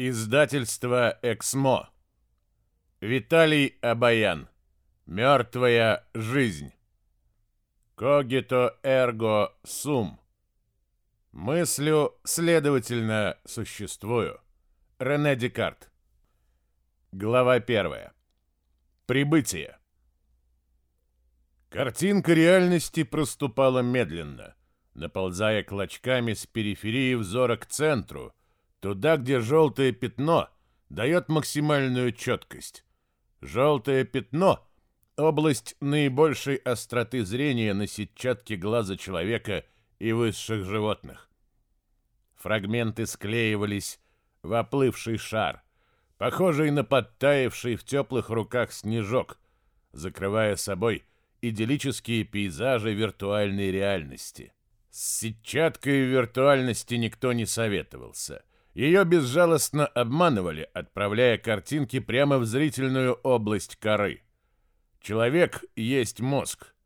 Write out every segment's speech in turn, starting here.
Издательство «Эксмо». Виталий Абаян. Мёртвая жизнь». Когито эрго сум. Мыслю, следовательно, существую. Рене Декарт. Глава 1. Прибытие. Картинка реальности проступала медленно, наползая клочками с периферии взора к центру – Туда, где желтое пятно дает максимальную четкость. Желтое пятно – область наибольшей остроты зрения на сетчатке глаза человека и высших животных. Фрагменты склеивались в оплывший шар, похожий на подтаявший в теплых руках снежок, закрывая собой идиллические пейзажи виртуальной реальности. С сетчаткой виртуальности никто не советовался – ее безжалостно обманывали, отправляя картинки прямо в зрительную область коры. Человек есть мозг.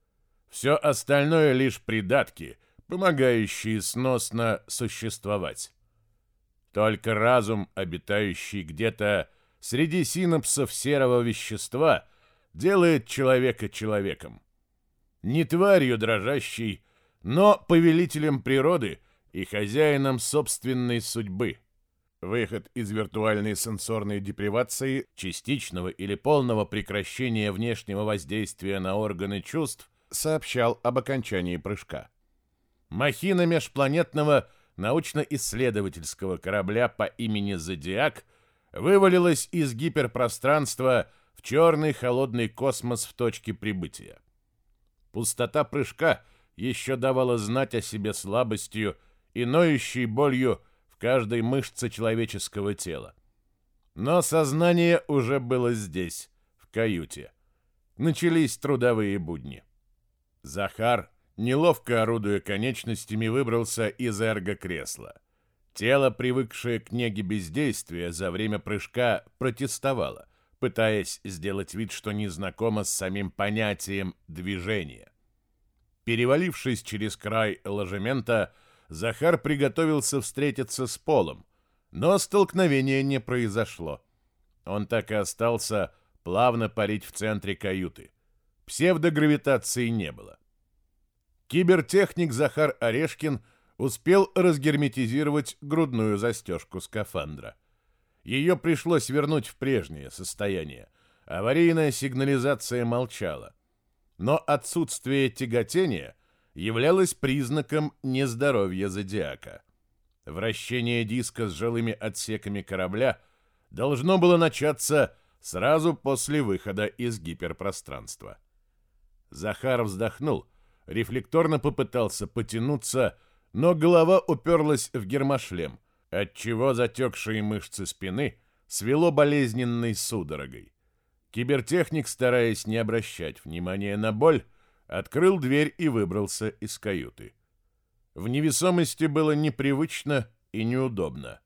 Все остальное лишь придатки, помогающие сносно существовать. Только разум, обитающий где-то среди синапсов серого вещества, делает человека человеком. Не тварью дрожащей, но повелителем природы и хозяином собственной судьбы – Выход из виртуальной сенсорной депривации, частичного или полного прекращения внешнего воздействия на органы чувств, сообщал об окончании прыжка. Махина межпланетного научно-исследовательского корабля по имени «Зодиак» вывалилась из гиперпространства в черный холодный космос в точке прибытия. Пустота прыжка еще давала знать о себе слабостью и ноющей болью, каждой мышце человеческого тела. Но сознание уже было здесь, в каюте. Начались трудовые будни. Захар, неловко орудуя конечностями, выбрался из эрго-кресла. Тело, привыкшее к неге бездействия, за время прыжка протестовало, пытаясь сделать вид, что не знакомо с самим понятием движения. Перевалившись через край ложемента, Захар приготовился встретиться с Полом, но столкновения не произошло. Он так и остался плавно парить в центре каюты. Псевдогравитации не было. Кибертехник Захар Орешкин успел разгерметизировать грудную застежку скафандра. Ее пришлось вернуть в прежнее состояние. Аварийная сигнализация молчала. Но отсутствие тяготения – являлось признаком нездоровья зодиака. Вращение диска с жилыми отсеками корабля должно было начаться сразу после выхода из гиперпространства. Захар вздохнул, рефлекторно попытался потянуться, но голова уперлась в гермошлем, отчего затекшие мышцы спины свело болезненной судорогой. Кибертехник, стараясь не обращать внимания на боль, открыл дверь и выбрался из каюты. В невесомости было непривычно и неудобно.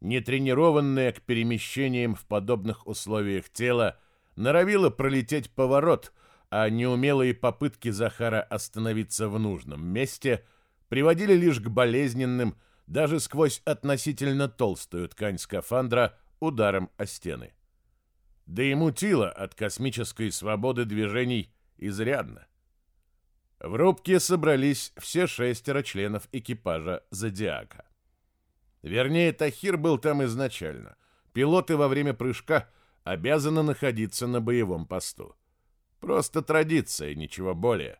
Нетренированное к перемещениям в подобных условиях тело норовило пролететь поворот, а неумелые попытки Захара остановиться в нужном месте приводили лишь к болезненным, даже сквозь относительно толстую ткань скафандра, ударом о стены. Да и мутило от космической свободы движений изрядно. В рубке собрались все шестеро членов экипажа «Зодиака». Вернее, Тахир был там изначально. Пилоты во время прыжка обязаны находиться на боевом посту. Просто традиция, ничего более.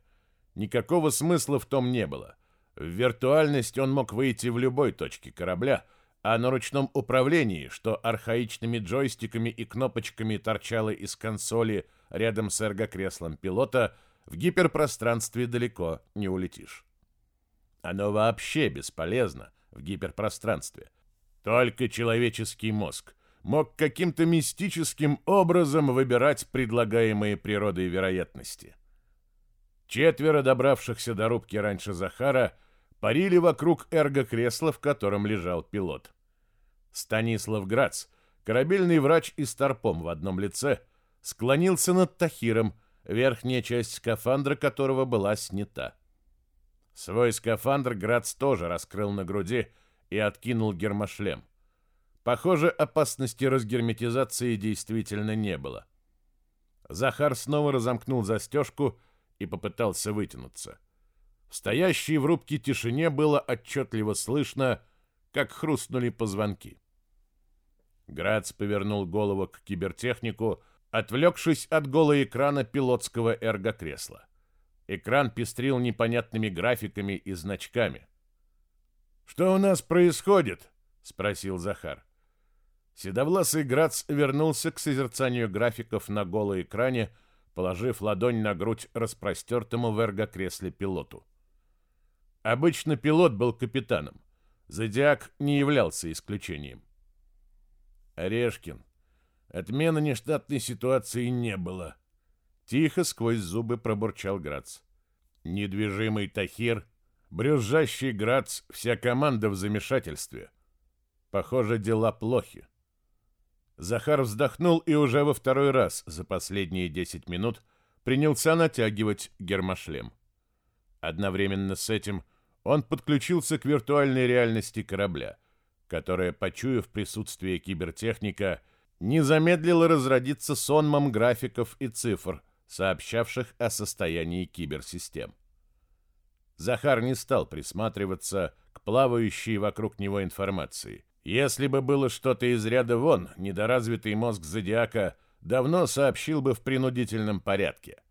Никакого смысла в том не было. В виртуальность он мог выйти в любой точке корабля, а на ручном управлении, что архаичными джойстиками и кнопочками торчало из консоли рядом с эргокреслом пилота – в гиперпространстве далеко не улетишь. Оно вообще бесполезно в гиперпространстве. Только человеческий мозг мог каким-то мистическим образом выбирать предлагаемые природой вероятности. Четверо добравшихся до рубки раньше Захара парили вокруг эрго-кресла, в котором лежал пилот. Станислав Грац, корабельный врач и старпом в одном лице, склонился над Тахиром, верхняя часть скафандра которого была снята. Свой скафандр Грац тоже раскрыл на груди и откинул гермошлем. Похоже, опасности разгерметизации действительно не было. Захар снова разомкнул застежку и попытался вытянуться. В стоящей в рубке тишине было отчетливо слышно, как хрустнули позвонки. Грац повернул голову к кибертехнику отвлекшись от голого экрана пилотского эргокресла. Экран пестрил непонятными графиками и значками. «Что у нас происходит?» — спросил Захар. Седовласый Грац вернулся к созерцанию графиков на голой экране, положив ладонь на грудь распростертому в эргокресле пилоту. Обычно пилот был капитаном. Зодиак не являлся исключением. «Орешкин, Отмены нештатной ситуации не было. Тихо сквозь зубы пробурчал Грац. Недвижимый Тахир, брюзжащий Грац, вся команда в замешательстве. Похоже, дела плохи. Захар вздохнул и уже во второй раз за последние десять минут принялся натягивать гермошлем. Одновременно с этим он подключился к виртуальной реальности корабля, которая, почуяв присутствие кибертехника, не замедлило разродиться сонмом графиков и цифр, сообщавших о состоянии киберсистем. Захар не стал присматриваться к плавающей вокруг него информации. Если бы было что-то из ряда вон, недоразвитый мозг зодиака давно сообщил бы в принудительном порядке.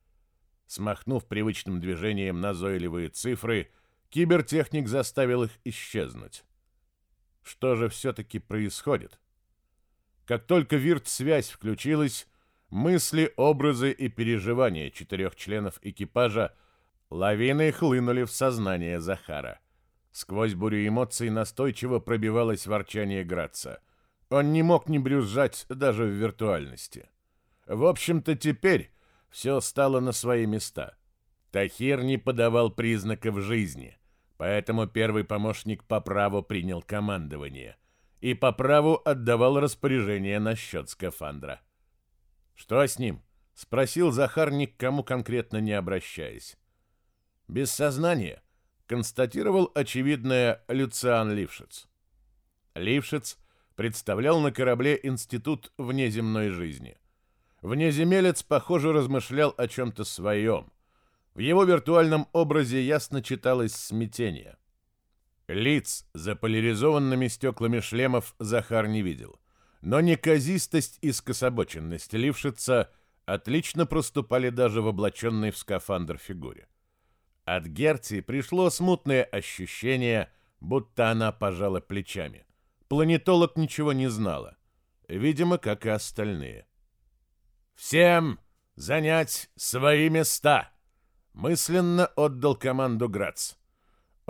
Смахнув привычным движением назойливые цифры, кибертехник заставил их исчезнуть. Что же все-таки происходит? — как только вирт-связь включилась, мысли, образы и переживания четырех членов экипажа лавиной хлынули в сознание Захара. Сквозь бурю эмоций настойчиво пробивалось ворчание Граца. Он не мог не брюзжать даже в виртуальности. В общем-то, теперь все стало на свои места. Тахир не подавал признаков жизни, поэтому первый помощник по праву принял командование и по праву отдавал распоряжение насчет скафандра. «Что с ним?» — спросил Захар, ни кому конкретно не обращаясь. «Без сознания», — констатировал очевидное Люциан Лившиц. Лившиц представлял на корабле Институт внеземной жизни. Внеземелец, похоже, размышлял о чем-то своем. В его виртуальном образе ясно читалось смятение. Лиц за поляризованными стеклами шлемов Захар не видел. Но неказистость и скособоченность Лившица отлично проступали даже в облаченной в скафандр фигуре. От Герти пришло смутное ощущение, будто она пожала плечами. Планетолог ничего не знала. Видимо, как и остальные. «Всем занять свои места!» Мысленно отдал команду Грац.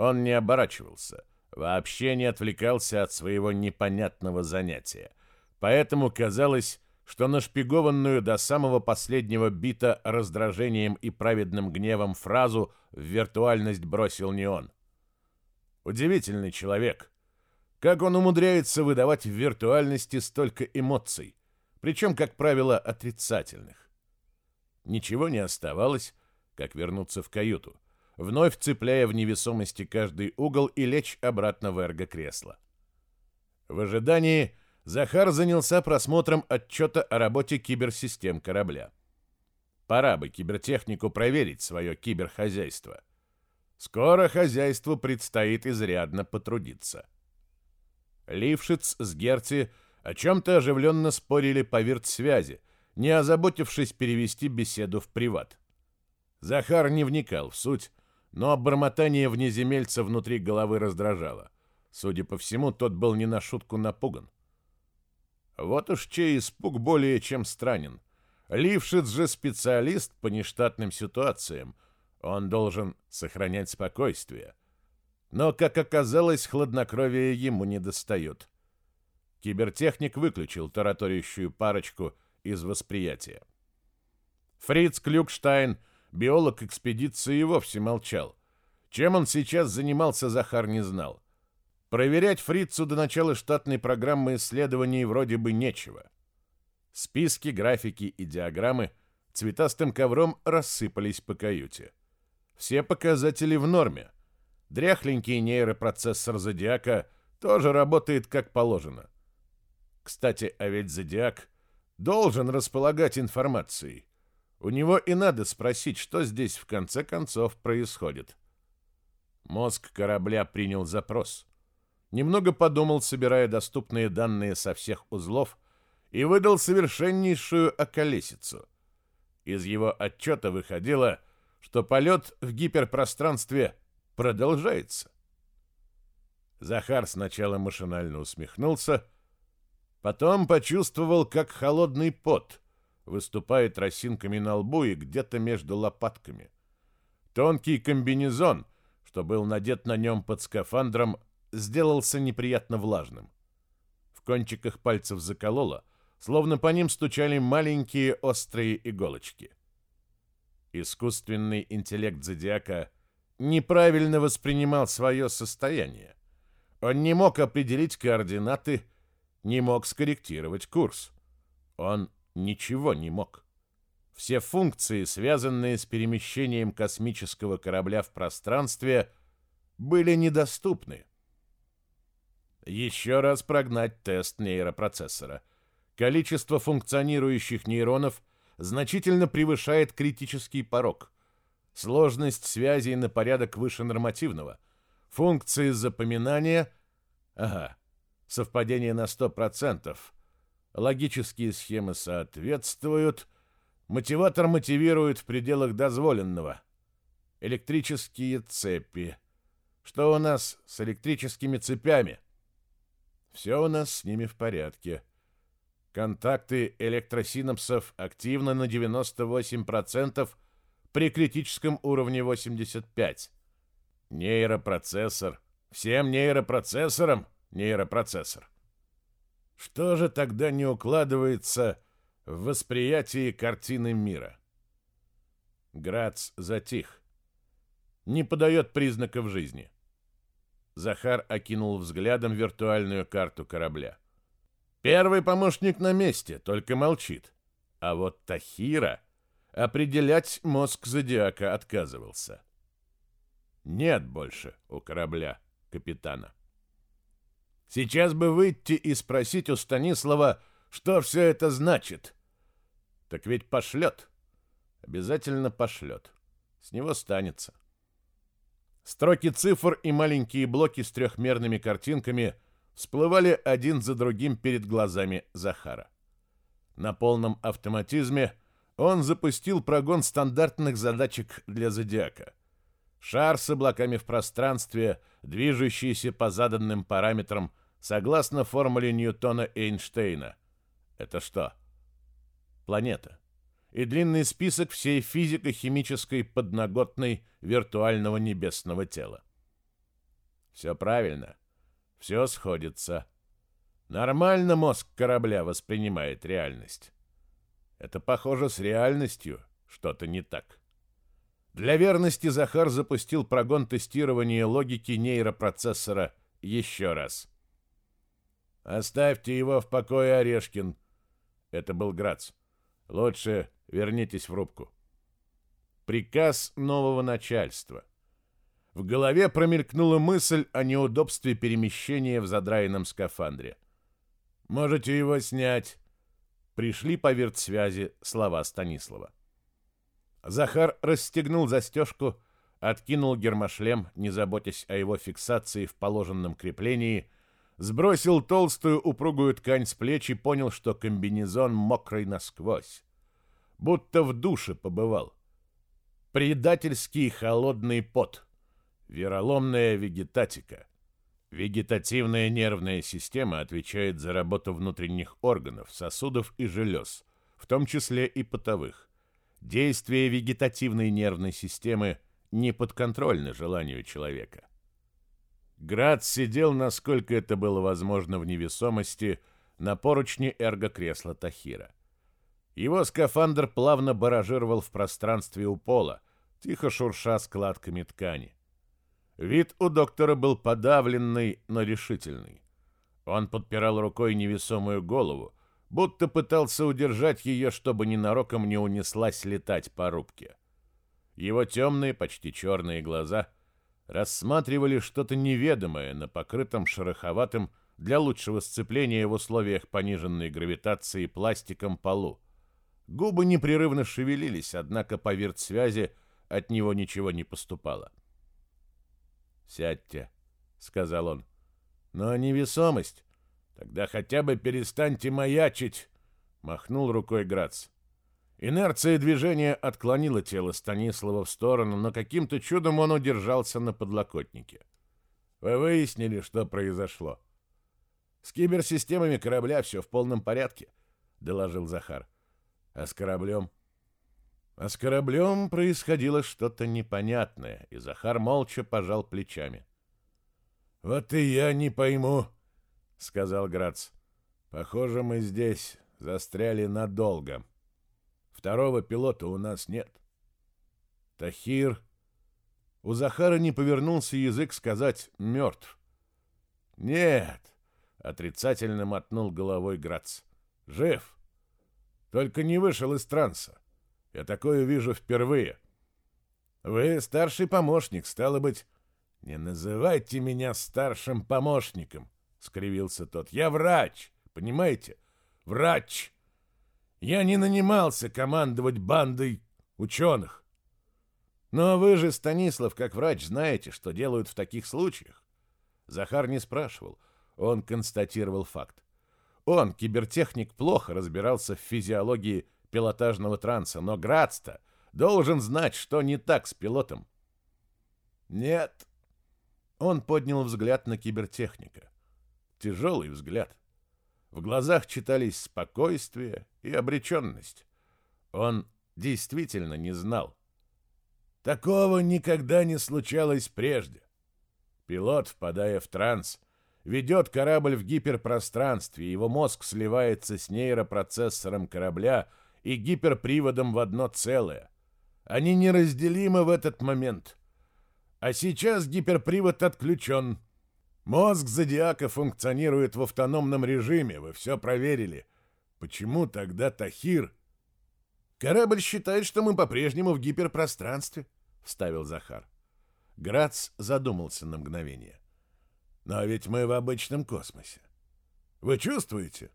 Он не оборачивался, вообще не отвлекался от своего непонятного занятия. Поэтому казалось, что нашпигованную до самого последнего бита раздражением и праведным гневом фразу в виртуальность бросил не он. Удивительный человек. Как он умудряется выдавать в виртуальности столько эмоций, причем, как правило, отрицательных. Ничего не оставалось, как вернуться в каюту вновь цепляя в невесомости каждый угол и лечь обратно в эрго-кресло. В ожидании Захар занялся просмотром отчета о работе киберсистем корабля. Пора бы кибертехнику проверить свое киберхозяйство. Скоро хозяйству предстоит изрядно потрудиться. Лившиц с Герти о чем-то оживленно спорили по связи, не озаботившись перевести беседу в приват. Захар не вникал в суть, но обормотание внеземельца внутри головы раздражало. Судя по всему, тот был не на шутку напуган. Вот уж чей испуг более чем странен. Лившиц же специалист по нештатным ситуациям. Он должен сохранять спокойствие. Но, как оказалось, хладнокровие ему не достает. Кибертехник выключил тараторящую парочку из восприятия. Фриц Клюкштайн — Биолог экспедиции вовсе молчал. Чем он сейчас занимался, Захар не знал. Проверять фрицу до начала штатной программы исследований вроде бы нечего. Списки, графики и диаграммы цветастым ковром рассыпались по каюте. Все показатели в норме. Дряхленький нейропроцессор Зодиака тоже работает как положено. Кстати, а ведь Зодиак должен располагать информацией. У него и надо спросить, что здесь в конце концов происходит. Мозг корабля принял запрос. Немного подумал, собирая доступные данные со всех узлов, и выдал совершеннейшую околесицу. Из его отчета выходило, что полет в гиперпространстве продолжается. Захар сначала машинально усмехнулся, потом почувствовал, как холодный пот – выступает росинками на лбу и где-то между лопатками. Тонкий комбинезон, что был надет на нем под скафандром, сделался неприятно влажным. В кончиках пальцев закололо, словно по ним стучали маленькие острые иголочки. Искусственный интеллект зодиака неправильно воспринимал свое состояние. Он не мог определить координаты, не мог скорректировать курс. Он ничего не мог. Все функции, связанные с перемещением космического корабля в пространстве, были недоступны. Еще раз прогнать тест нейропроцессора. Количество функционирующих нейронов значительно превышает критический порог. Сложность связей на порядок выше нормативного. Функции запоминания... Ага, совпадение на 100%. Логические схемы соответствуют. Мотиватор мотивирует в пределах дозволенного. Электрические цепи. Что у нас с электрическими цепями? Все у нас с ними в порядке. Контакты электросинапсов активны на 98% при критическом уровне 85. Нейропроцессор. Всем нейропроцессорам нейропроцессор. Что же тогда не укладывается в восприятии картины мира? Грац затих. Не подает признаков жизни. Захар окинул взглядом виртуальную карту корабля. Первый помощник на месте, только молчит. А вот Тахира определять мозг зодиака отказывался. Нет больше у корабля капитана. Сейчас бы выйти и спросить у Станислава, что все это значит. Так ведь пошлет. Обязательно пошлет. С него станется. Строки цифр и маленькие блоки с трехмерными картинками всплывали один за другим перед глазами Захара. На полном автоматизме он запустил прогон стандартных задачек для зодиака. Шар с облаками в пространстве, движущийся по заданным параметрам – согласно формуле Ньютона-Эйнштейна. Это что? Планета. И длинный список всей физико-химической подноготной виртуального небесного тела. Все правильно. Все сходится. Нормально мозг корабля воспринимает реальность. Это похоже с реальностью. Что-то не так. Для верности Захар запустил прогон тестирования логики нейропроцессора еще раз. «Оставьте его в покое, Орешкин!» Это был Грац. «Лучше вернитесь в рубку». Приказ нового начальства. В голове промелькнула мысль о неудобстве перемещения в задраенном скафандре. «Можете его снять!» Пришли по вертсвязи слова Станислава. Захар расстегнул застежку, откинул гермошлем, не заботясь о его фиксации в положенном креплении, сбросил толстую упругую ткань с плеч и понял, что комбинезон мокрый насквозь. Будто в душе побывал. Предательский холодный пот. Вероломная вегетатика. Вегетативная нервная система отвечает за работу внутренних органов, сосудов и желез, в том числе и потовых. Действие вегетативной нервной системы не подконтрольно желанию человека. Град сидел, насколько это было возможно в невесомости, на поручне эрго-кресла Тахира. Его скафандр плавно баражировал в пространстве у пола, тихо шурша складками ткани. Вид у доктора был подавленный, но решительный. Он подпирал рукой невесомую голову, будто пытался удержать ее, чтобы ненароком не унеслась летать по рубке. Его темные, почти черные глаза — рассматривали что-то неведомое на покрытом шероховатым для лучшего сцепления в условиях пониженной гравитации пластиком полу. Губы непрерывно шевелились, однако по связи от него ничего не поступало. «Сядьте», — сказал он. «Но невесомость. Тогда хотя бы перестаньте маячить», — махнул рукой Грац. Инерция движения отклонила тело Станислава в сторону, но каким-то чудом он удержался на подлокотнике. Вы выяснили, что произошло. С киберсистемами корабля все в полном порядке, доложил Захар. А с кораблем? А с кораблем происходило что-то непонятное, и Захар молча пожал плечами. Вот и я не пойму, сказал Грац. Похоже, мы здесь застряли надолго. — Второго пилота у нас нет. Тахир... У Захара не повернулся язык сказать «мертв». «Нет», — отрицательно мотнул головой Грац. «Жив. Только не вышел из транса. Я такое вижу впервые». «Вы старший помощник, стало быть...» «Не называйте меня старшим помощником», — скривился тот. «Я врач, понимаете? Врач!» Я не нанимался командовать бандой ученых. Но вы же, Станислав, как врач, знаете, что делают в таких случаях. Захар не спрашивал, он констатировал факт. Он, кибертехник, плохо разбирался в физиологии пилотажного транса, но Градста должен знать, что не так с пилотом. Нет. Он поднял взгляд на кибертехника. Тяжелый взгляд. В глазах читались спокойствие и обреченность. Он действительно не знал. Такого никогда не случалось прежде. Пилот, впадая в транс, ведет корабль в гиперпространстве, его мозг сливается с нейропроцессором корабля и гиперприводом в одно целое. Они неразделимы в этот момент. А сейчас гиперпривод отключен — Мозг зодиака функционирует в автономном режиме, вы все проверили. Почему тогда Тахир? Корабль считает, что мы по-прежнему в гиперпространстве, вставил Захар. Грац задумался на мгновение. Но ведь мы в обычном космосе. Вы чувствуете?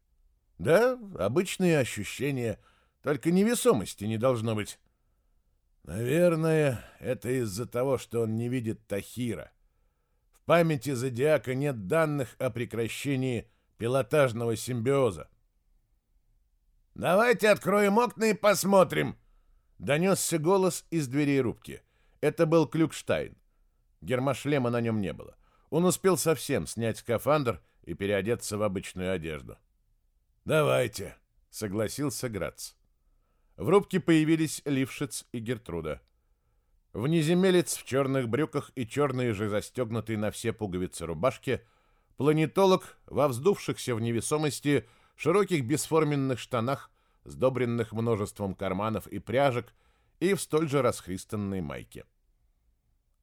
Да, обычные ощущения, только невесомости не должно быть. Наверное, это из-за того, что он не видит Тахира памяти зодиака нет данных о прекращении пилотажного симбиоза. «Давайте откроем окна и посмотрим!» Донесся голос из двери рубки. Это был Клюкштайн. Гермошлема на нем не было. Он успел совсем снять скафандр и переодеться в обычную одежду. «Давайте», — согласился Грац. В рубке появились Лившиц и Гертруда. Внизу в черных брюках и черные же застегнутые на все пуговицы рубашки, планетолог во вздувшихся в невесомости широких бесформенных штанах, сдобренных множеством карманов и пряжек, и в столь же расхристанной майке.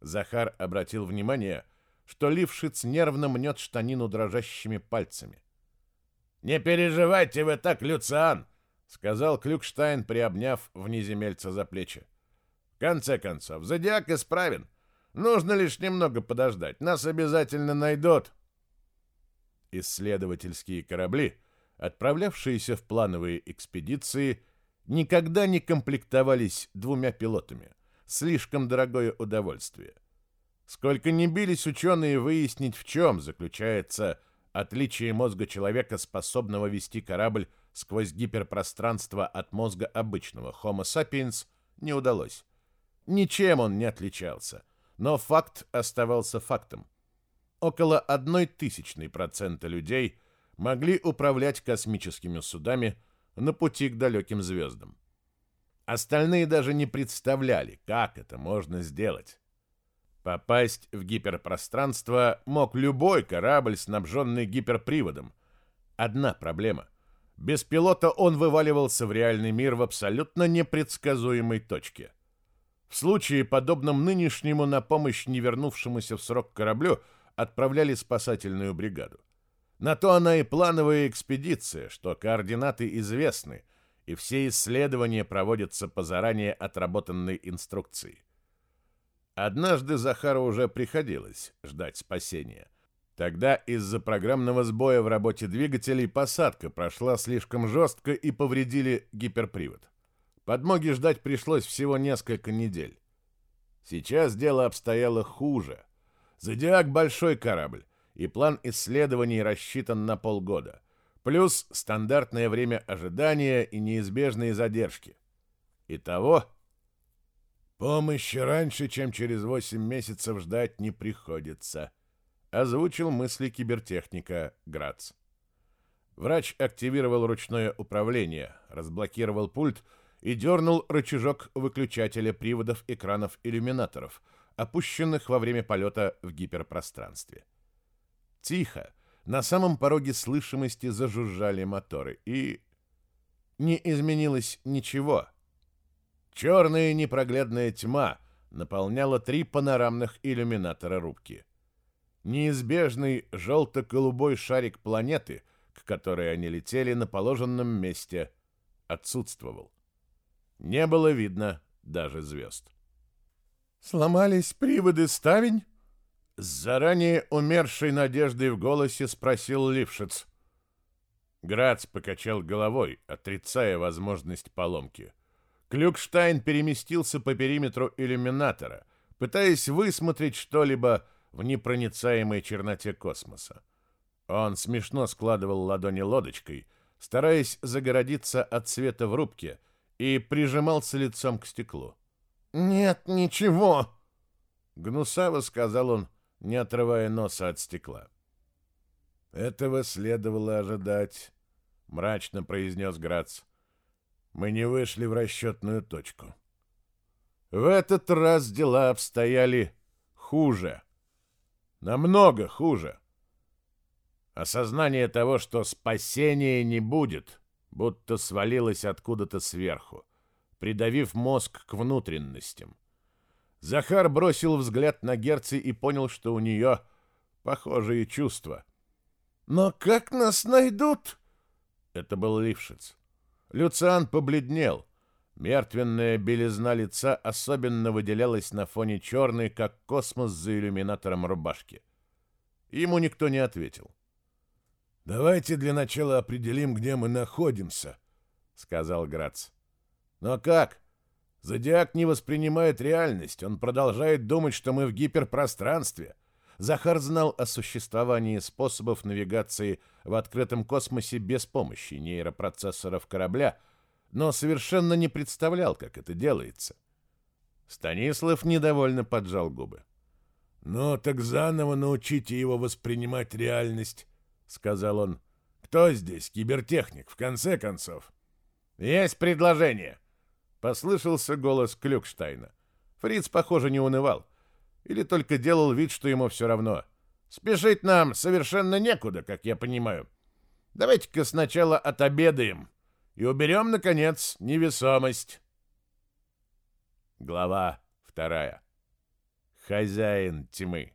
Захар обратил внимание, что Лившиц нервно мнет штанину дрожащими пальцами. «Не переживайте вы так, Люциан!» — сказал Клюкштайн, приобняв внеземельца за плечи конце концов, зодиак исправен. Нужно лишь немного подождать. Нас обязательно найдут. Исследовательские корабли, отправлявшиеся в плановые экспедиции, никогда не комплектовались двумя пилотами. Слишком дорогое удовольствие. Сколько ни бились ученые выяснить, в чем заключается отличие мозга человека, способного вести корабль сквозь гиперпространство от мозга обычного Homo sapiens, не удалось. Ничем он не отличался, но факт оставался фактом. Около одной тысячной процента людей могли управлять космическими судами на пути к далеким звездам. Остальные даже не представляли, как это можно сделать. Попасть в гиперпространство мог любой корабль, снабженный гиперприводом. Одна проблема. Без пилота он вываливался в реальный мир в абсолютно непредсказуемой точке – в случае, подобном нынешнему, на помощь невернувшемуся в срок кораблю отправляли спасательную бригаду. На то она и плановая экспедиция, что координаты известны, и все исследования проводятся по заранее отработанной инструкции. Однажды Захару уже приходилось ждать спасения. Тогда из-за программного сбоя в работе двигателей посадка прошла слишком жестко и повредили гиперпривод. Подмоги ждать пришлось всего несколько недель. Сейчас дело обстояло хуже. «Зодиак» — большой корабль, и план исследований рассчитан на полгода. Плюс стандартное время ожидания и неизбежные задержки. Итого... «Помощи раньше, чем через 8 месяцев ждать не приходится», — озвучил мысли кибертехника Грац. Врач активировал ручное управление, разблокировал пульт — и дернул рычажок выключателя приводов экранов иллюминаторов, опущенных во время полета в гиперпространстве. Тихо, на самом пороге слышимости зажужжали моторы, и... Не изменилось ничего. Черная непроглядная тьма наполняла три панорамных иллюминатора рубки. Неизбежный желто-голубой шарик планеты, к которой они летели на положенном месте, отсутствовал. Не было видно даже звезд. «Сломались приводы ставень?» С заранее умершей надеждой в голосе спросил Лившиц. Грац покачал головой, отрицая возможность поломки. Клюкштайн переместился по периметру иллюминатора, пытаясь высмотреть что-либо в непроницаемой черноте космоса. Он смешно складывал ладони лодочкой, стараясь загородиться от света в рубке — и прижимался лицом к стеклу. «Нет, ничего!» Гнусаво сказал он, не отрывая носа от стекла. «Этого следовало ожидать», — мрачно произнес Грац. «Мы не вышли в расчетную точку». В этот раз дела обстояли хуже. Намного хуже. Осознание того, что спасения не будет — будто свалилась откуда-то сверху, придавив мозг к внутренностям. Захар бросил взгляд на Герци и понял, что у нее похожие чувства. «Но как нас найдут?» Это был Лившиц. Люциан побледнел. Мертвенная белизна лица особенно выделялась на фоне черной, как космос за иллюминатором рубашки. Ему никто не ответил. — «Давайте для начала определим, где мы находимся», — сказал Грац. «Но как? Зодиак не воспринимает реальность, он продолжает думать, что мы в гиперпространстве». Захар знал о существовании способов навигации в открытом космосе без помощи нейропроцессоров корабля, но совершенно не представлял, как это делается. Станислав недовольно поджал губы. «Ну, так заново научите его воспринимать реальность сказал он. «Кто здесь, кибертехник, в конце концов?» «Есть предложение!» Послышался голос Клюкштайна. Фриц, похоже, не унывал. Или только делал вид, что ему все равно. «Спешить нам совершенно некуда, как я понимаю. Давайте-ка сначала отобедаем и уберем, наконец, невесомость». Глава вторая. Хозяин тьмы.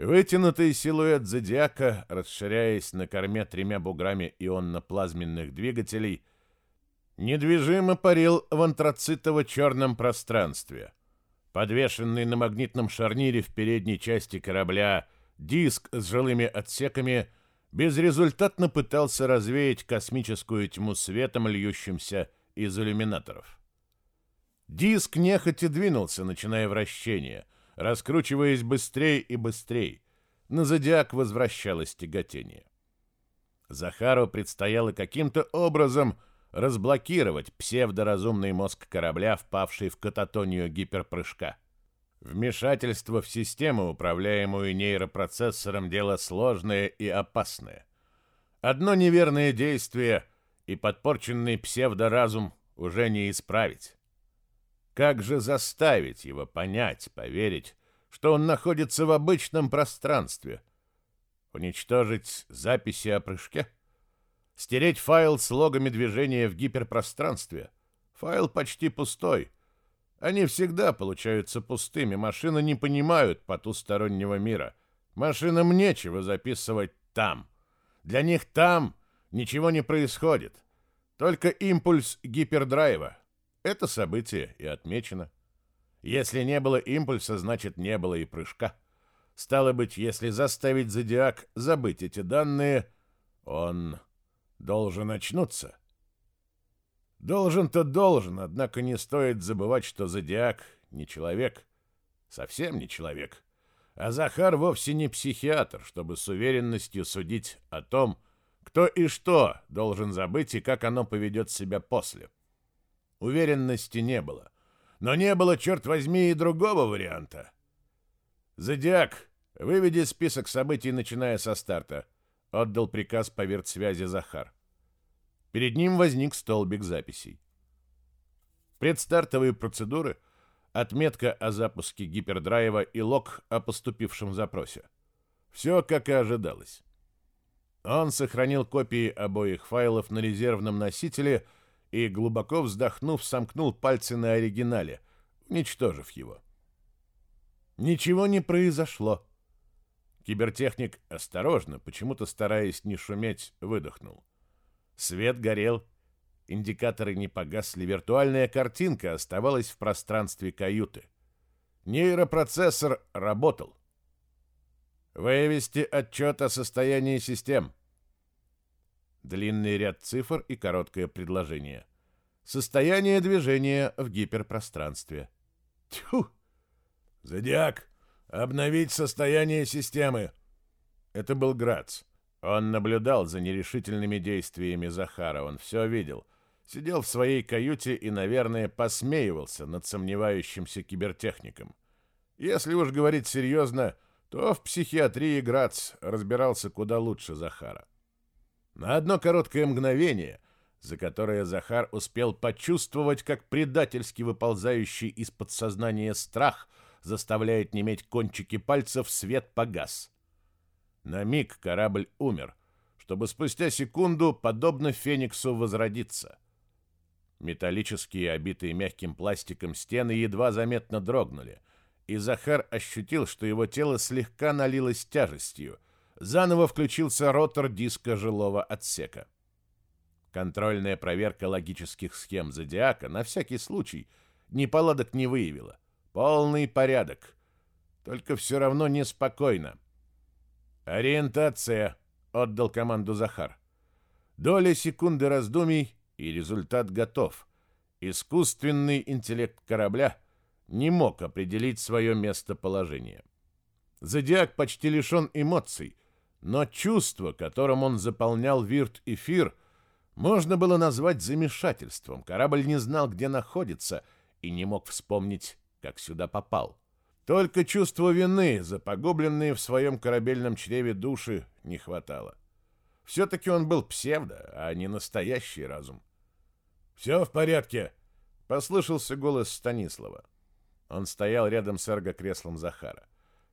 Вытянутый силуэт зодиака, расширяясь на корме тремя буграми ионно-плазменных двигателей, недвижимо парил в антрацитово-черном пространстве. Подвешенный на магнитном шарнире в передней части корабля диск с жилыми отсеками безрезультатно пытался развеять космическую тьму светом, льющимся из иллюминаторов. Диск нехотя двинулся, начиная вращение — раскручиваясь быстрее и быстрее. На зодиак возвращалось тяготение. Захару предстояло каким-то образом разблокировать псевдоразумный мозг корабля, впавший в кататонию гиперпрыжка. Вмешательство в систему, управляемую нейропроцессором, дело сложное и опасное. Одно неверное действие и подпорченный псевдоразум уже не исправить. Как же заставить его понять, поверить, что он находится в обычном пространстве? Уничтожить записи о прыжке? Стереть файл с логами движения в гиперпространстве? Файл почти пустой. Они всегда получаются пустыми. Машины не понимают потустороннего мира. Машинам нечего записывать там. Для них там ничего не происходит. Только импульс гипердрайва — это событие и отмечено. Если не было импульса, значит не было и прыжка. Стало быть, если заставить зодиак забыть эти данные, он должен очнуться. Должен-то должен, однако не стоит забывать, что зодиак не человек, совсем не человек. А Захар вовсе не психиатр, чтобы с уверенностью судить о том, кто и что должен забыть и как оно поведет себя после Уверенности не было. Но не было, черт возьми, и другого варианта. «Зодиак, выведи список событий, начиная со старта», — отдал приказ по связи Захар. Перед ним возник столбик записей. Предстартовые процедуры, отметка о запуске гипердрайва и лог о поступившем запросе. Все, как и ожидалось. Он сохранил копии обоих файлов на резервном носителе — и, глубоко вздохнув, сомкнул пальцы на оригинале, уничтожив его. Ничего не произошло. Кибертехник осторожно, почему-то стараясь не шуметь, выдохнул. Свет горел, индикаторы не погасли, виртуальная картинка оставалась в пространстве каюты. Нейропроцессор работал. «Вывести отчет о состоянии систем», длинный ряд цифр и короткое предложение. Состояние движения в гиперпространстве. Тьфу! Зодиак, обновить состояние системы. Это был Грац. Он наблюдал за нерешительными действиями Захара, он все видел. Сидел в своей каюте и, наверное, посмеивался над сомневающимся кибертехником. Если уж говорить серьезно, то в психиатрии Грац разбирался куда лучше Захара. На одно короткое мгновение, за которое Захар успел почувствовать, как предательски выползающий из подсознания страх заставляет неметь кончики пальцев, свет погас. На миг корабль умер, чтобы спустя секунду, подобно Фениксу, возродиться. Металлические, обитые мягким пластиком стены едва заметно дрогнули, и Захар ощутил, что его тело слегка налилось тяжестью — заново включился ротор диска жилого отсека. Контрольная проверка логических схем Зодиака на всякий случай неполадок не выявила. Полный порядок. Только все равно неспокойно. «Ориентация», — отдал команду Захар. Доля секунды раздумий, и результат готов. Искусственный интеллект корабля не мог определить свое местоположение. Зодиак почти лишен эмоций — но чувство, которым он заполнял вирт эфир, можно было назвать замешательством. Корабль не знал, где находится, и не мог вспомнить, как сюда попал. Только чувство вины запогубленные в своем корабельном чреве души не хватало. Все-таки он был псевдо, а не настоящий разум. «Все в порядке!» — послышался голос Станислава. Он стоял рядом с эрго-креслом Захара.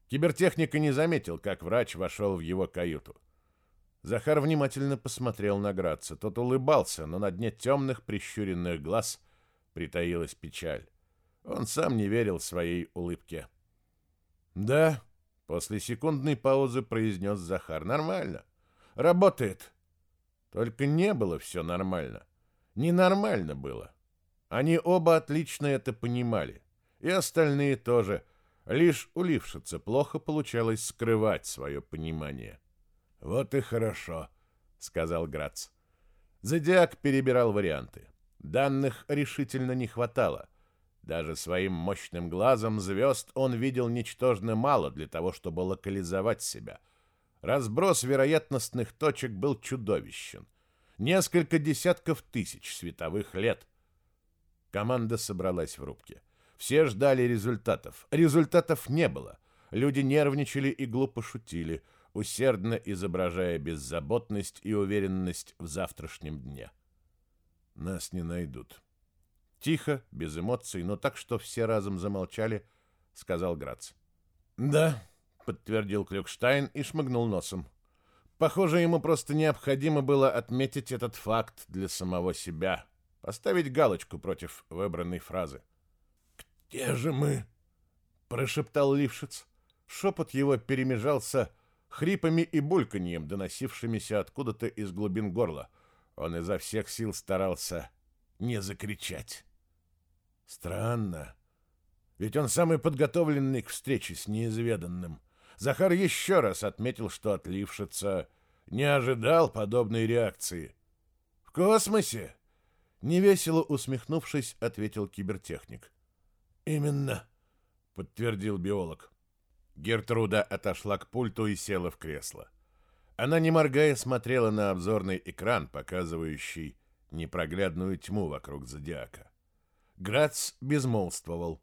Кибертехник и не заметил, как врач вошел в его каюту. Захар внимательно посмотрел на Граца. Тот улыбался, но на дне темных прищуренных глаз притаилась печаль. Он сам не верил своей улыбке. «Да», — после секундной паузы произнес Захар, — «нормально. Работает». Только не было все нормально. Ненормально было. Они оба отлично это понимали. И остальные тоже — Лишь у Лившица плохо получалось скрывать свое понимание. «Вот и хорошо», — сказал Грац. Зодиак перебирал варианты. Данных решительно не хватало. Даже своим мощным глазом звезд он видел ничтожно мало для того, чтобы локализовать себя. Разброс вероятностных точек был чудовищен. Несколько десятков тысяч световых лет. Команда собралась в рубке. Все ждали результатов. Результатов не было. Люди нервничали и глупо шутили, усердно изображая беззаботность и уверенность в завтрашнем дне. Нас не найдут. Тихо, без эмоций, но так, что все разом замолчали, сказал Грац. Да, подтвердил Крюкштайн и шмыгнул носом. Похоже, ему просто необходимо было отметить этот факт для самого себя, поставить галочку против выбранной фразы. «Где же мы?» — прошептал Лившиц. Шепот его перемежался хрипами и бульканьем, доносившимися откуда-то из глубин горла. Он изо всех сил старался не закричать. Странно. Ведь он самый подготовленный к встрече с неизведанным. Захар еще раз отметил, что от Лившица не ожидал подобной реакции. «В космосе?» Невесело усмехнувшись, ответил кибертехник. «Именно», — подтвердил биолог. Гертруда отошла к пульту и села в кресло. Она, не моргая, смотрела на обзорный экран, показывающий непроглядную тьму вокруг зодиака. Грац безмолвствовал.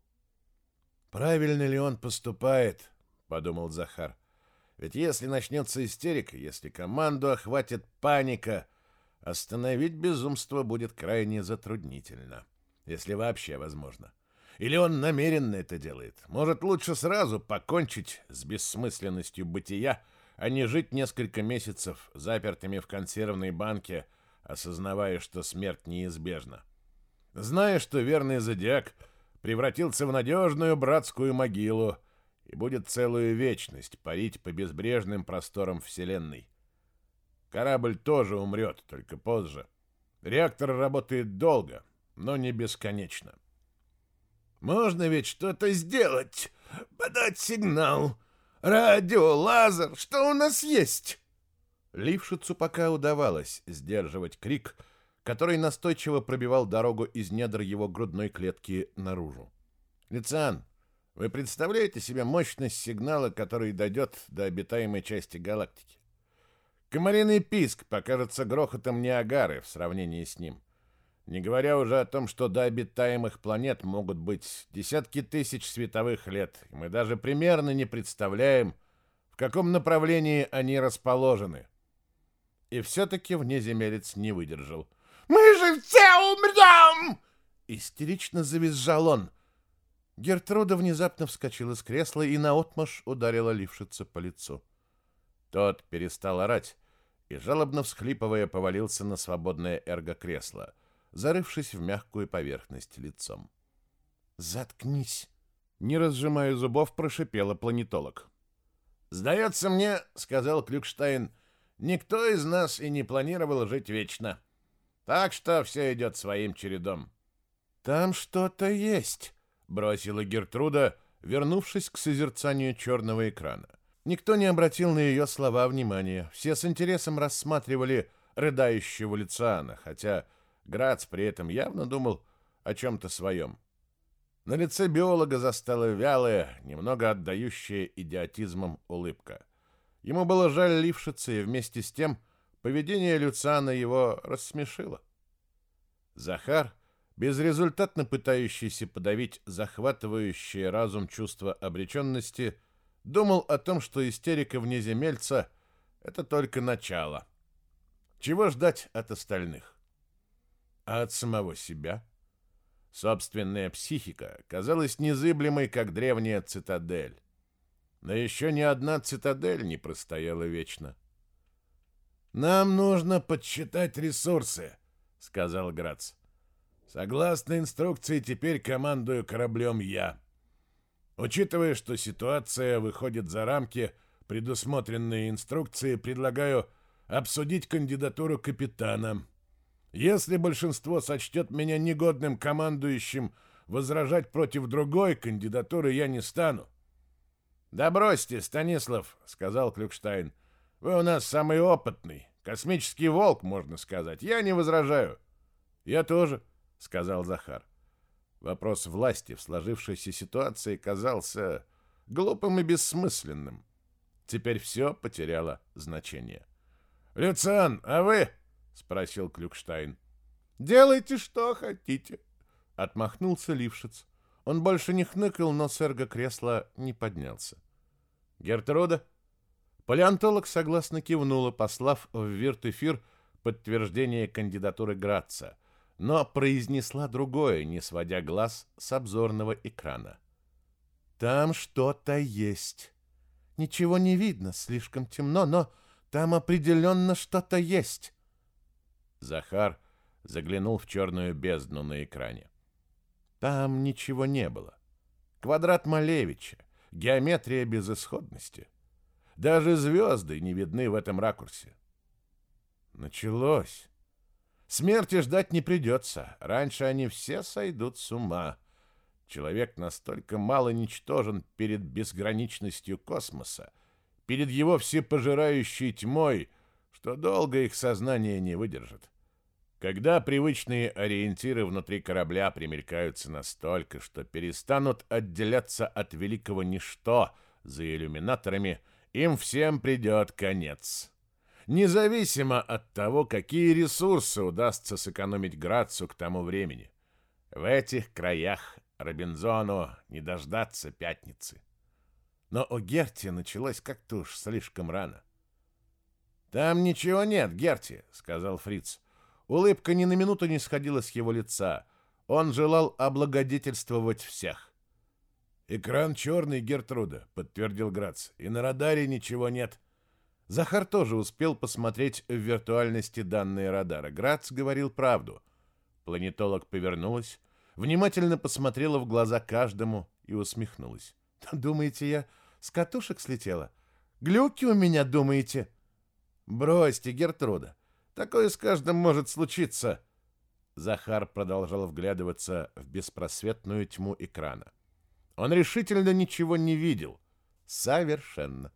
«Правильно ли он поступает?» — подумал Захар. «Ведь если начнется истерика, если команду охватит паника, остановить безумство будет крайне затруднительно, если вообще возможно. Или он намеренно это делает? Может, лучше сразу покончить с бессмысленностью бытия, а не жить несколько месяцев запертыми в консервной банке, осознавая, что смерть неизбежна. Зная, что верный зодиак превратился в надежную братскую могилу и будет целую вечность парить по безбрежным просторам Вселенной. Корабль тоже умрет, только позже. Реактор работает долго, но не бесконечно. Можно ведь что-то сделать, подать сигнал. Радио, лазер, что у нас есть?» Лившицу пока удавалось сдерживать крик, который настойчиво пробивал дорогу из недр его грудной клетки наружу. «Лицан, вы представляете себе мощность сигнала, который дойдет до обитаемой части галактики? Комариный писк покажется грохотом Ниагары в сравнении с ним. Не говоря уже о том, что до обитаемых планет могут быть десятки тысяч световых лет, и мы даже примерно не представляем, в каком направлении они расположены. И все-таки внеземелец не выдержал. «Мы же все умрем!» Истерично завизжал он. Гертруда внезапно вскочила с кресла и наотмашь ударила лившица по лицу. Тот перестал орать и, жалобно всхлипывая, повалился на свободное эрго-кресло — зарывшись в мягкую поверхность лицом. «Заткнись!» — не разжимая зубов, прошипела планетолог. «Сдается мне, — сказал Клюкштайн, — никто из нас и не планировал жить вечно. Так что все идет своим чередом». «Там что-то есть!» — бросила Гертруда, вернувшись к созерцанию черного экрана. Никто не обратил на ее слова внимания. Все с интересом рассматривали рыдающего лица Люциана, хотя Грац при этом явно думал о чем-то своем. На лице биолога застала вялая, немного отдающая идиотизмом улыбка. Ему было жаль Лившица, и вместе с тем поведение Люциана его рассмешило. Захар, безрезультатно пытающийся подавить захватывающее разум чувство обреченности, думал о том, что истерика внеземельца — это только начало. Чего ждать от остальных? а от самого себя. Собственная психика казалась незыблемой, как древняя цитадель. Но еще ни одна цитадель не простояла вечно. «Нам нужно подсчитать ресурсы», — сказал Грац. «Согласно инструкции, теперь командую кораблем я. Учитывая, что ситуация выходит за рамки предусмотренной инструкции, предлагаю обсудить кандидатуру капитана». Если большинство сочтет меня негодным командующим, возражать против другой кандидатуры я не стану. «Да бросьте, Станислав», — сказал Клюкштайн. «Вы у нас самый опытный. Космический волк, можно сказать. Я не возражаю». «Я тоже», — сказал Захар. Вопрос власти в сложившейся ситуации казался глупым и бессмысленным. Теперь все потеряло значение. «Люциан, а вы?» спросил Клюкштайн. «Делайте, что хотите», — отмахнулся Лившиц. Он больше не хныкал, но с эрго-кресла не поднялся. «Гертруда?» Палеонтолог согласно кивнула, послав в Вирт-эфир подтверждение кандидатуры Граца, но произнесла другое, не сводя глаз с обзорного экрана. «Там что-то есть. Ничего не видно, слишком темно, но там определенно что-то есть. Захар заглянул в черную бездну на экране. Там ничего не было. Квадрат Малевича, геометрия безысходности. Даже звезды не видны в этом ракурсе. Началось. Смерти ждать не придется. Раньше они все сойдут с ума. Человек настолько мало ничтожен перед безграничностью космоса, перед его всепожирающей тьмой, что долго их сознание не выдержит. Когда привычные ориентиры внутри корабля примелькаются настолько, что перестанут отделяться от великого ничто за иллюминаторами, им всем придет конец. Независимо от того, какие ресурсы удастся сэкономить Грацу к тому времени. В этих краях Робинзону не дождаться пятницы. Но у Герти началось как-то уж слишком рано. «Там ничего нет, Герти», — сказал Фриц. Улыбка ни на минуту не сходила с его лица. Он желал облагодетельствовать всех. «Экран черный, Гертруда», — подтвердил Грац. «И на радаре ничего нет». Захар тоже успел посмотреть в виртуальности данные радара. Грац говорил правду. Планетолог повернулась, внимательно посмотрела в глаза каждому и усмехнулась. «Думаете, я с катушек слетела? Глюки у меня, думаете?» «Бросьте, Гертруда. Такое с каждым может случиться. Захар продолжал вглядываться в беспросветную тьму экрана. Он решительно ничего не видел. Совершенно.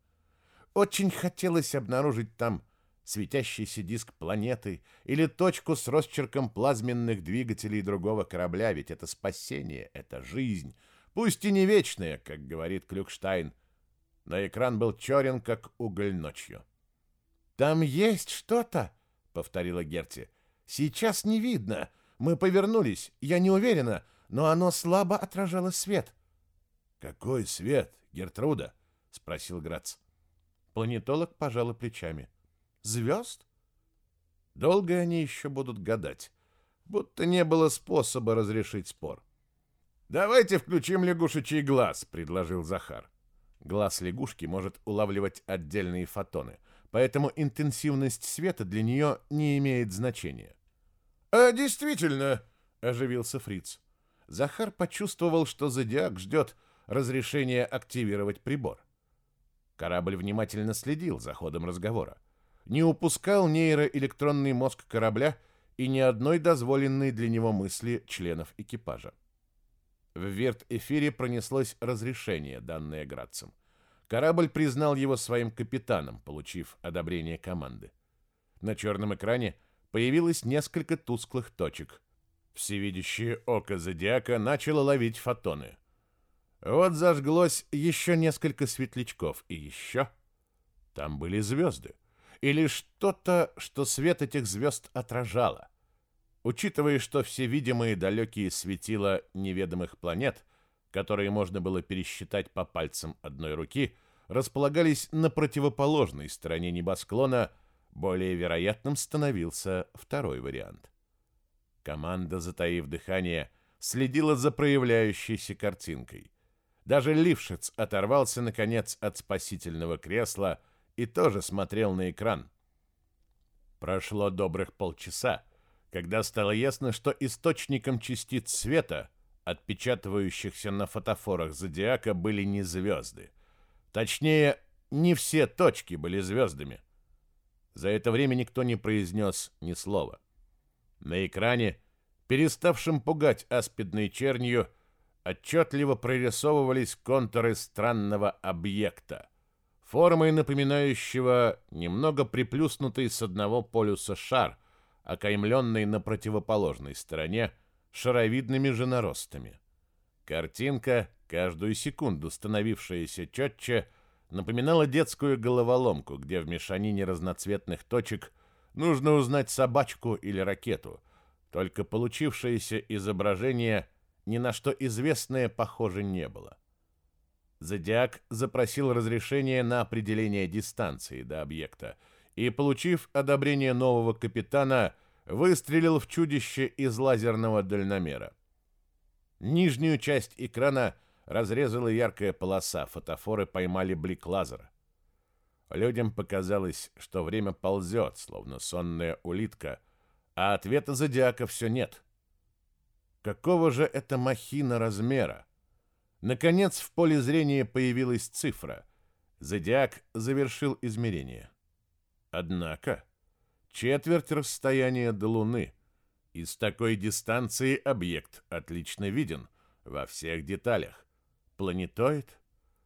Очень хотелось обнаружить там светящийся диск планеты или точку с росчерком плазменных двигателей другого корабля, ведь это спасение, это жизнь, пусть и не вечная, как говорит Клюкштайн. Но экран был черен, как уголь ночью. «Там есть что-то?» повторила Герти. Сейчас не видно. Мы повернулись. Я не уверена, но оно слабо отражало свет. Какой свет, Гертруда? спросил Грац. Планетолог пожала плечами. Звезд? Долго они еще будут гадать, будто не было способа разрешить спор. Давайте включим лягушечий глаз, предложил Захар. Глаз лягушки может улавливать отдельные фотоны, поэтому интенсивность света для нее не имеет значения. «А действительно!» — оживился Фриц. Захар почувствовал, что зодиак ждет разрешения активировать прибор. Корабль внимательно следил за ходом разговора. Не упускал нейроэлектронный мозг корабля и ни одной дозволенной для него мысли членов экипажа. В верт-эфире пронеслось разрешение, данное Градцем. Корабль признал его своим капитаном, получив одобрение команды. На черном экране появилось несколько тусклых точек. Всевидящее око Зодиака начало ловить фотоны. Вот зажглось еще несколько светлячков, и еще... Там были звезды. Или что-то, что свет этих звезд отражало. Учитывая, что все видимые далекие светила неведомых планет — которые можно было пересчитать по пальцам одной руки, располагались на противоположной стороне небосклона, более вероятным становился второй вариант. Команда, затаив дыхание, следила за проявляющейся картинкой. Даже Лившиц оторвался, наконец, от спасительного кресла и тоже смотрел на экран. Прошло добрых полчаса, когда стало ясно, что источником частиц света — Отпечатывающихся на фотофорах зодиака были не звезды. Точнее, не все точки были звездами. За это время никто не произнес ни слова. На экране, переставшим пугать аспидной чернью, отчетливо прорисовывались контуры странного объекта, формой напоминающего немного приплюснутый с одного полюса шар, окаймленный на противоположной стороне – шаровидными женоростами. Картинка, каждую секунду становившаяся четче, напоминала детскую головоломку, где в мешанине разноцветных точек нужно узнать собачку или ракету. Только получившееся изображение ни на что известное, похоже, не было. Зодиак запросил разрешение на определение дистанции до объекта и, получив одобрение нового капитана, выстрелил в чудище из лазерного дальномера. Нижнюю часть экрана разрезала яркая полоса, фотофоры поймали блик лазера. Людям показалось, что время ползет, словно сонная улитка, а ответа зодиака все нет. Какого же это махина размера? Наконец в поле зрения появилась цифра. Зодиак завершил измерение. Однако четверть расстояния до Луны. И с такой дистанции объект отлично виден во всех деталях. Планетоид?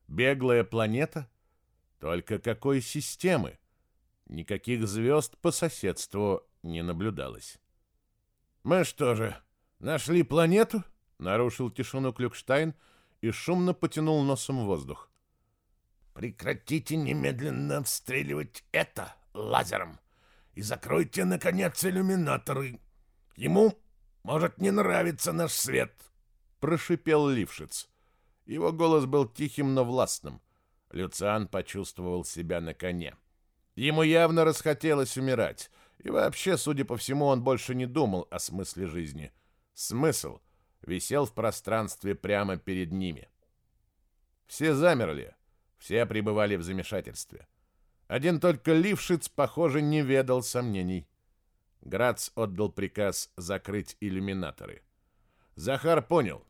Беглая планета? Только какой системы? Никаких звезд по соседству не наблюдалось. «Мы что же, нашли планету?» — нарушил тишину Клюкштайн и шумно потянул носом воздух. «Прекратите немедленно обстреливать это лазером!» и закройте, наконец, иллюминаторы. Ему может не нравится наш свет!» — прошипел Лившиц. Его голос был тихим, но властным. Люциан почувствовал себя на коне. Ему явно расхотелось умирать, и вообще, судя по всему, он больше не думал о смысле жизни. Смысл висел в пространстве прямо перед ними. Все замерли, все пребывали в замешательстве. Один только Лившиц, похоже, не ведал сомнений. Грац отдал приказ закрыть иллюминаторы. Захар понял.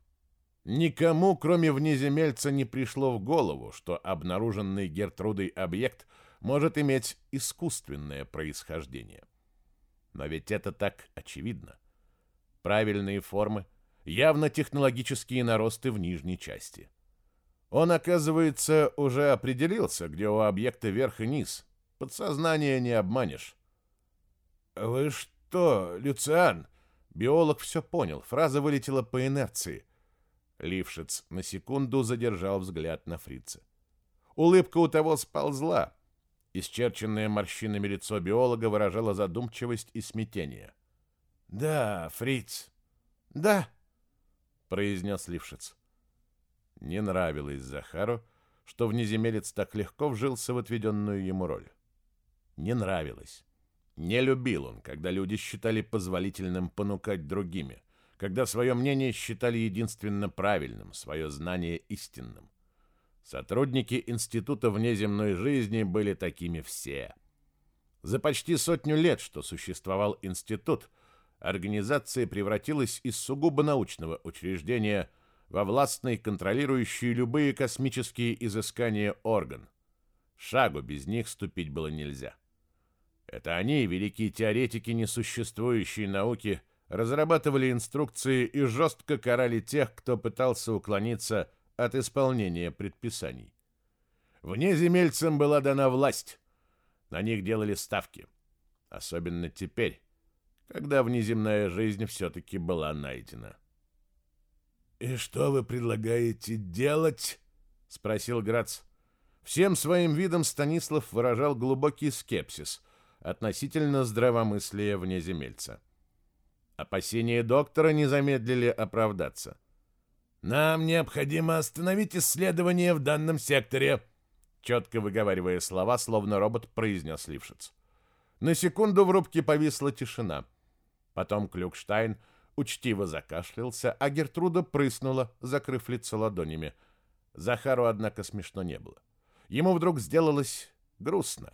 Никому, кроме внеземельца, не пришло в голову, что обнаруженный Гертрудой объект может иметь искусственное происхождение. Но ведь это так очевидно. Правильные формы, явно технологические наросты в нижней части. Он, оказывается, уже определился, где у объекта верх и низ. Подсознание не обманешь. «Вы что, Люциан?» Биолог все понял, фраза вылетела по инерции. Лившиц на секунду задержал взгляд на фрица. Улыбка у того сползла. Исчерченное морщинами лицо биолога выражало задумчивость и смятение. «Да, фриц, да», — произнес Лившиц. Не нравилось Захару, что внеземелец так легко вжился в отведенную ему роль. Не нравилось. Не любил он, когда люди считали позволительным понукать другими, когда свое мнение считали единственно правильным, свое знание истинным. Сотрудники Института внеземной жизни были такими все. За почти сотню лет, что существовал институт, организация превратилась из сугубо научного учреждения – во властный, контролирующий любые космические изыскания орган. Шагу без них ступить было нельзя. Это они, великие теоретики несуществующей науки, разрабатывали инструкции и жестко карали тех, кто пытался уклониться от исполнения предписаний. Внеземельцам была дана власть. На них делали ставки. Особенно теперь, когда внеземная жизнь все-таки была найдена. «И что вы предлагаете делать?» — спросил Грац. Всем своим видом Станислав выражал глубокий скепсис относительно здравомыслия внеземельца. Опасения доктора не замедлили оправдаться. «Нам необходимо остановить исследование в данном секторе», четко выговаривая слова, словно робот произнес Лившиц. На секунду в рубке повисла тишина. Потом Клюкштайн — учтиво закашлялся, а Гертруда прыснула, закрыв лицо ладонями. Захару, однако, смешно не было. Ему вдруг сделалось грустно.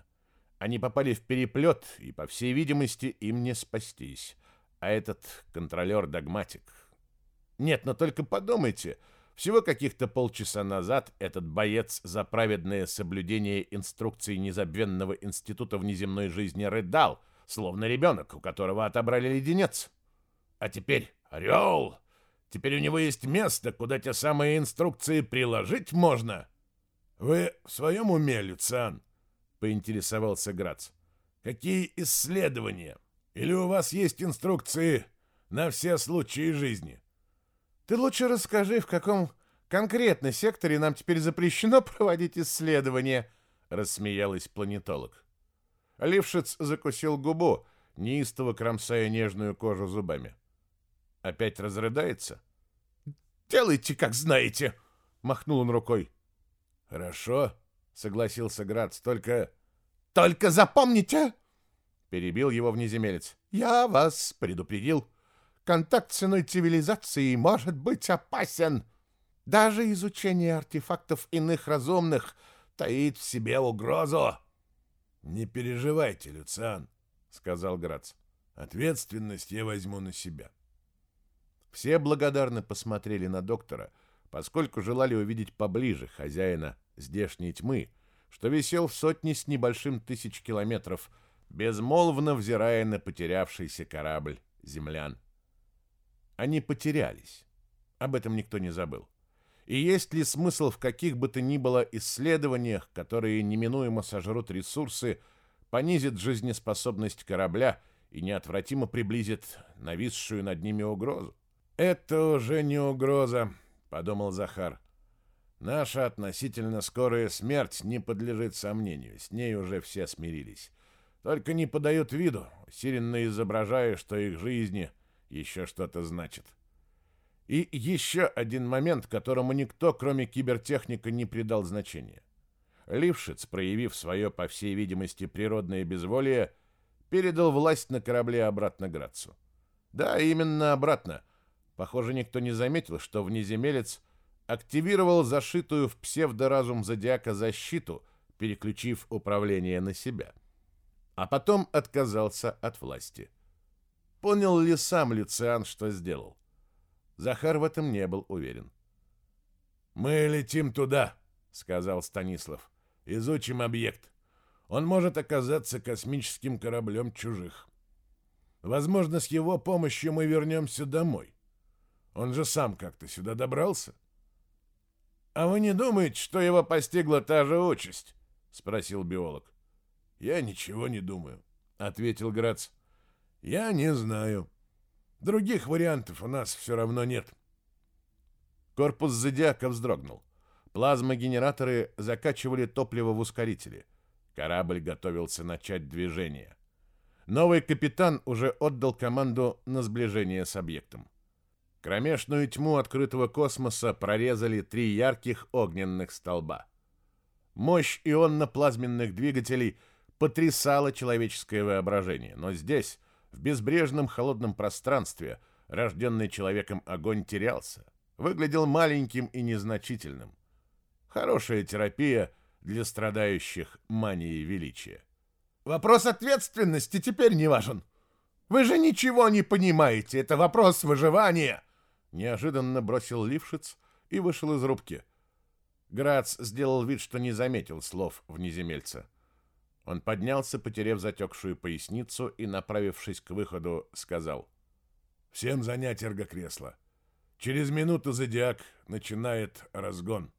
Они попали в переплет, и, по всей видимости, им не спастись. А этот контролер-догматик... Нет, но только подумайте, всего каких-то полчаса назад этот боец за праведное соблюдение инструкций незабвенного института внеземной жизни рыдал, словно ребенок, у которого отобрали леденец. А теперь, орел, теперь у него есть место, куда те самые инструкции приложить можно. Вы в своем уме, Люциан? Поинтересовался Грац. Какие исследования? Или у вас есть инструкции на все случаи жизни? Ты лучше расскажи, в каком конкретно секторе нам теперь запрещено проводить исследования, рассмеялась планетолог. Лившиц закусил губу, неистово кромсая нежную кожу зубами. Опять разрыдается? «Делайте, как знаете!» — махнул он рукой. «Хорошо», — согласился Град, — «только...» «Только запомните!» — перебил его внеземелец. «Я вас предупредил. Контакт с иной цивилизацией может быть опасен. Даже изучение артефактов иных разумных таит в себе угрозу». «Не переживайте, Люциан», — сказал Грац. «Ответственность я возьму на себя». Все благодарно посмотрели на доктора, поскольку желали увидеть поближе хозяина здешней тьмы, что висел в сотне с небольшим тысяч километров, безмолвно взирая на потерявшийся корабль землян. Они потерялись. Об этом никто не забыл. И есть ли смысл в каких бы то ни было исследованиях, которые неминуемо сожрут ресурсы, понизят жизнеспособность корабля и неотвратимо приблизят нависшую над ними угрозу? «Это уже не угроза», — подумал Захар. «Наша относительно скорая смерть не подлежит сомнению. С ней уже все смирились. Только не подают виду, усиленно изображая, что их жизни еще что-то значит». И еще один момент, которому никто, кроме кибертехника, не придал значения. Лившиц, проявив свое, по всей видимости, природное безволие, передал власть на корабле обратно Грацу. Да, именно обратно — Похоже, никто не заметил, что внеземелец активировал зашитую в псевдоразум зодиака защиту, переключив управление на себя. А потом отказался от власти. Понял ли сам Люциан, что сделал? Захар в этом не был уверен. «Мы летим туда», — сказал Станислав. «Изучим объект. Он может оказаться космическим кораблем чужих. Возможно, с его помощью мы вернемся домой. Он же сам как-то сюда добрался. «А вы не думаете, что его постигла та же участь?» — спросил биолог. «Я ничего не думаю», — ответил Грац. «Я не знаю. Других вариантов у нас все равно нет». Корпус зодиака вздрогнул. Плазмогенераторы закачивали топливо в ускорители. Корабль готовился начать движение. Новый капитан уже отдал команду на сближение с объектом. Кромешную тьму открытого космоса прорезали три ярких огненных столба. Мощь ионно-плазменных двигателей потрясала человеческое воображение, но здесь, в безбрежном холодном пространстве, рожденный человеком огонь терялся, выглядел маленьким и незначительным. Хорошая терапия для страдающих манией величия. «Вопрос ответственности теперь не важен», вы же ничего не понимаете. Это вопрос выживания неожиданно бросил Лившиц и вышел из рубки. Грац сделал вид, что не заметил слов внеземельца. Он поднялся, потеряв затекшую поясницу и, направившись к выходу, сказал «Всем занять эргокресло. Через минуту зодиак начинает разгон».